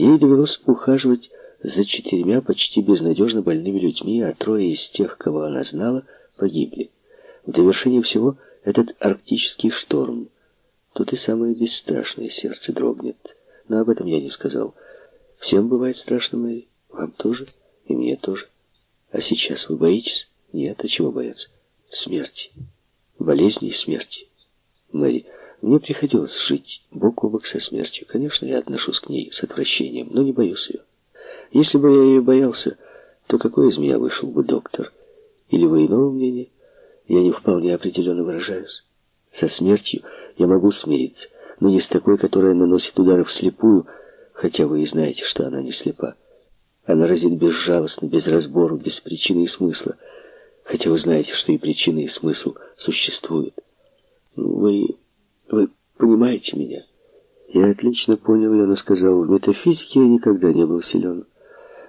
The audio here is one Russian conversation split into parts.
Ей довелось ухаживать за четырьмя почти безнадежно больными людьми, а трое из тех, кого она знала, погибли. В довершение всего этот арктический шторм. Тут и самое бесстрашное сердце дрогнет. Но об этом я не сказал. Всем бывает страшно, Мэри. Вам тоже? И мне тоже. А сейчас вы боитесь? Нет, а чего бояться? Смерти. Болезни и смерти. Мэри, мне приходилось жить бок о бок со смертью. Конечно, я отношусь к ней с отвращением, но не боюсь ее. Если бы я ее боялся, то какой из меня вышел бы доктор? Или вы иного мнения? Я не вполне определенно выражаюсь. Со смертью я могу смириться, но с такой, которая наносит удары вслепую, хотя вы и знаете, что она не слепа. Она разит безжалостно, без разбору, без причины и смысла, хотя вы знаете, что и причины, и смысл существуют. Вы... вы понимаете меня? Я отлично понял ее, но сказал, в метафизике я никогда не был силен.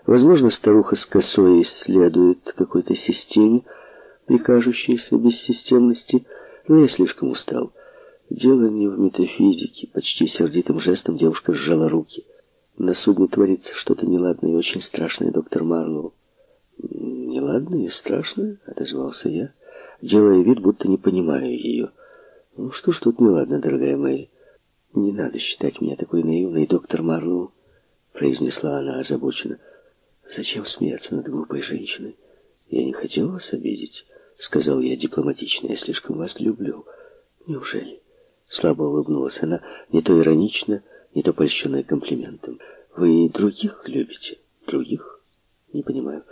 Возможно, старуха с косой исследует какой-то системе, прикажущейся бессистемности, но я слишком устал. Дело не в метафизике. Почти сердитым жестом девушка сжала руки. На судне творится что-то неладное и очень страшное, доктор Марлоу. «Неладное и страшное?» — отозвался я, делая вид, будто не понимаю ее. «Ну что ж тут неладно, дорогая Мэри? Не надо считать меня такой наивной, доктор Марлоу», — произнесла она озабоченно. «Зачем смеяться над глупой женщиной? Я не хотел вас обидеть», — сказал я дипломатично. «Я слишком вас люблю». «Неужели?» — слабо улыбнулась она, не то иронично, не то польщенная комплиментом. «Вы других любите? Других? Не понимаю.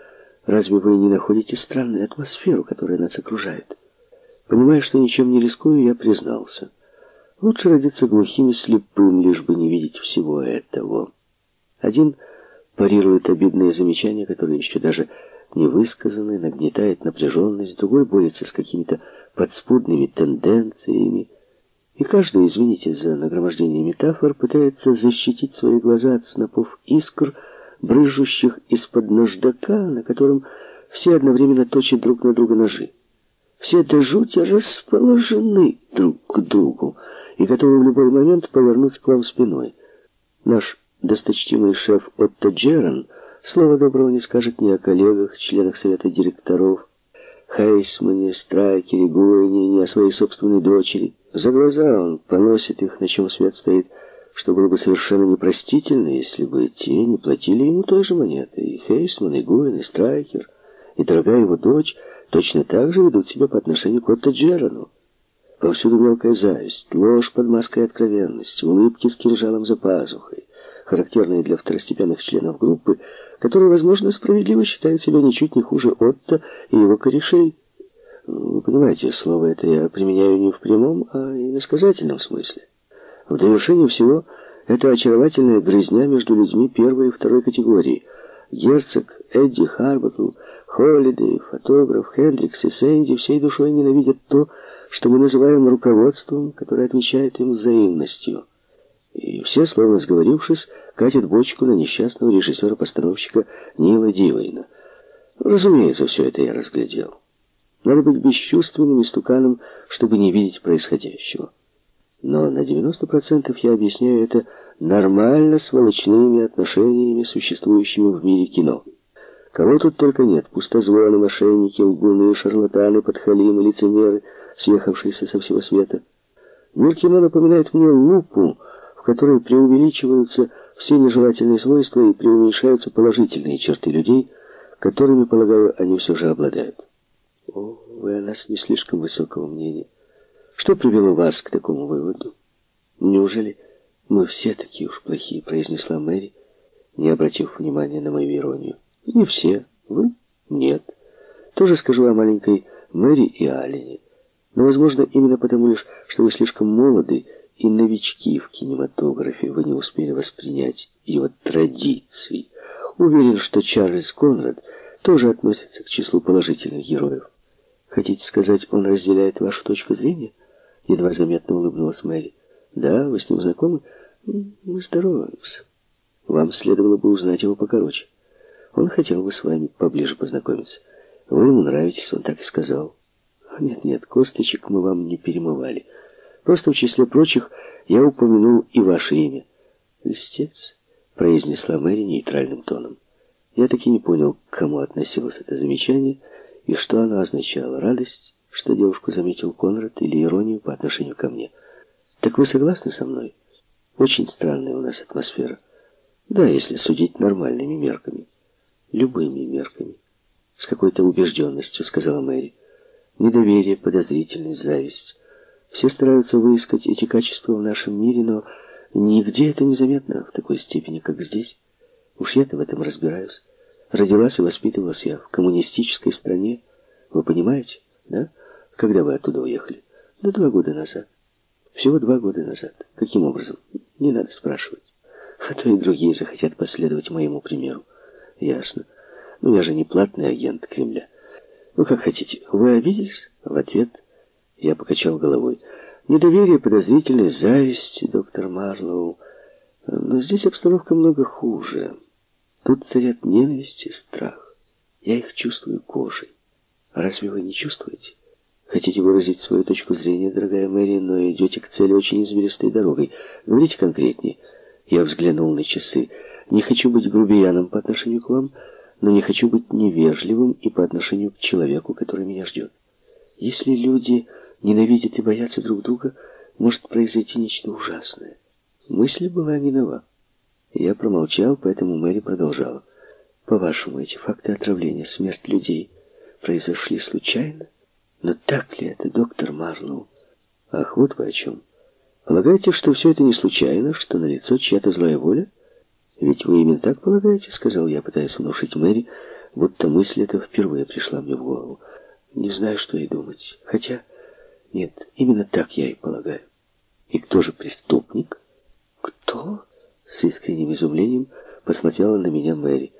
Разве вы не находите странную атмосферу, которая нас окружает?» Понимая, что ничем не рискую, я признался. Лучше родиться глухим и слепым, лишь бы не видеть всего этого. Один парирует обидные замечания, которые еще даже не высказаны, нагнетает напряженность, другой борется с какими-то подспудными тенденциями, и каждый, извините за нагромождение метафор, пытается защитить свои глаза от снопов искр, брызжущих из-под наждака, на котором все одновременно точат друг на друга ножи. Все до жути расположены друг к другу и готовы в любой момент повернуться к вам спиной. Наш досточтимый шеф Отто Джерон слова доброго не скажет ни о коллегах, членах совета директоров, Хейсмане, Страйкере, Гуэне, ни о своей собственной дочери. За глаза он поносит их, на чем свет стоит, что было бы совершенно непростительно, если бы те не платили ему той же монетой. И Хейсман, и Гуэн, и Страйкер, и дорогая его дочь точно так же ведут себя по отношению к Отто Джерану. Повсюду мелкая зависть, ложь под маской откровенности, улыбки с кинжалом за пазухой, характерные для второстепенных членов группы, которые, возможно, справедливо считают себя ничуть не хуже Отто и его корешей. Вы понимаете, слово это я применяю не в прямом, а и на сказательном смысле. В довершение всего, это очаровательная грызня между людьми первой и второй категории. Герцог, Эдди, Харбакл, Холлидей, фотограф, Хендрикс и Сэнди всей душой ненавидят то, что мы называем руководством, которое отмечает им взаимностью. И все, словно сговорившись, катят бочку на несчастного режиссера-постановщика Нила Дивейна. Разумеется, все это я разглядел. Надо быть бесчувственным истуканом, чтобы не видеть происходящего. Но на 90% я объясняю это нормально сволочными отношениями, существующими в мире кино. Кого тут только нет. Пустозвоны, мошенники, лгуны, шарлатаны, подхалимы, лицемеры, съехавшиеся со всего света. Мир кино напоминает мне лупу, в которой преувеличиваются все нежелательные свойства и преуменьшаются положительные черты людей, которыми, полагаю, они все же обладают. О, вы о нас не слишком высокого мнения. Что привело вас к такому выводу? Неужели мы все такие уж плохие, произнесла Мэри, не обратив внимания на мою иронию. Не все. Вы? Нет. Тоже скажу о маленькой Мэри и Алине. Но, возможно, именно потому лишь, что вы слишком молоды и новички в кинематографе, вы не успели воспринять его традиции. Уверен, что Чарльз Конрад тоже относится к числу положительных героев. Хотите сказать, он разделяет вашу точку зрения? Едва заметно улыбнулась Мэри. Да, вы с ним знакомы? Мы здороваемся. Вам следовало бы узнать его покороче. Он хотел бы с вами поближе познакомиться. Вы ему нравитесь, он так и сказал. Нет-нет, косточек мы вам не перемывали. Просто в числе прочих я упомянул и ваше имя. Листец произнесла Мэри нейтральным тоном. Я так и не понял, к кому относилось это замечание и что оно означало. Радость, что девушку заметил Конрад, или иронию по отношению ко мне. Так вы согласны со мной? Очень странная у нас атмосфера. Да, если судить нормальными мерками. Любыми мерками. С какой-то убежденностью, сказала Мэри. Недоверие, подозрительность, зависть. Все стараются выискать эти качества в нашем мире, но нигде это не заметно в такой степени, как здесь. Уж я-то в этом разбираюсь. Родилась и воспитывалась я в коммунистической стране. Вы понимаете, да? Когда вы оттуда уехали? Да два года назад. Всего два года назад. Каким образом? Не надо спрашивать. А то и другие захотят последовать моему примеру. Ясно. Ну, я же не платный агент Кремля. Ну, как хотите. Вы обиделись? В ответ я покачал головой. Недоверие, подозрительность, зависть, доктор Марлоу. Но здесь обстановка много хуже. Тут царят ненависть и страх. Я их чувствую кожей. Разве вы не чувствуете? Хотите выразить свою точку зрения, дорогая Мэри, но идете к цели очень извилистой дорогой. Говорите конкретнее. Я взглянул на часы. Не хочу быть грубияном по отношению к вам, но не хочу быть невежливым и по отношению к человеку, который меня ждет. Если люди ненавидят и боятся друг друга, может произойти нечто ужасное. Мысль была не нова. Я промолчал, поэтому Мэри продолжала. По-вашему, эти факты отравления, смерть людей произошли случайно? Но так ли это, доктор Марлоу? Ах, вот вы о чем. Полагаете, что все это не случайно, что налицо чья-то злая воля? Ведь вы именно так полагаете, сказал я, пытаясь внушить Мэри, будто мысль эта впервые пришла мне в голову. Не знаю, что и думать. Хотя, нет, именно так я и полагаю. И кто же преступник? Кто? С искренним изумлением посмотрела на меня Мэри.